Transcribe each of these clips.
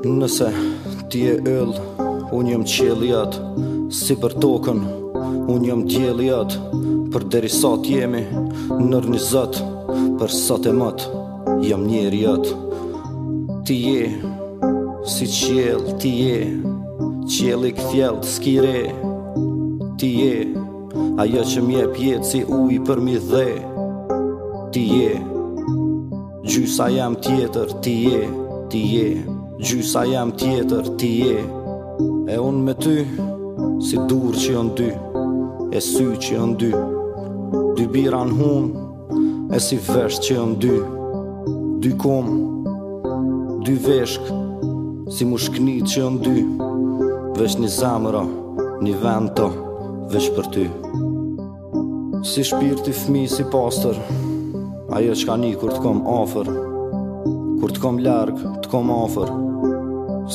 Nëse ti je yll, unë jam qielli jot Si për tokën, unë jam dielli jot Për derisa t'jemi, nër një zot Për sot e mot Jam njeri jot Ti je Si qiell Ti je Qiell i kthjelltë s'ki re Ti je Ajo që m'jep jetë si ujë përmi dhe Ti je Gjysa jem tjetër Ti je Ti je Gjysa jem tjetër Ti je E unë me ty Si durë që jon dy E sy që jon dy Dy bira n'hunë E si veshë që jon dy Dy komë Dy veshkë Si mushkni që jon dy Veç një zemër o Një ven o Veç për ty Si shpirti i fmisë i pastër Ajo çka ni kur të kom afër Kur të kom larg Të kom afër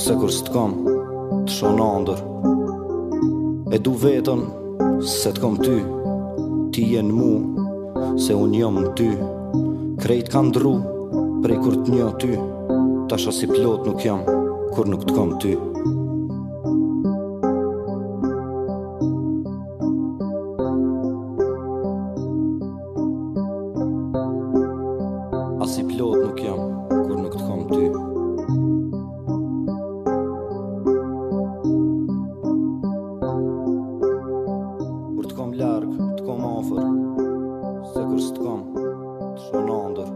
Se kur s'të kom Të shoh n'andërr E du vetën Se të kom ty, ti je në mu, se unë jom në ty Krejt ka ndrru, prej kur të njoh ty Tash as i plotë nuk jom, kur nuk të kom ty As i plotë nuk jom, kur nuk të kom ty Kur të kom larg, të kom afër, se kur s'të kom, të shoh n'ondërr.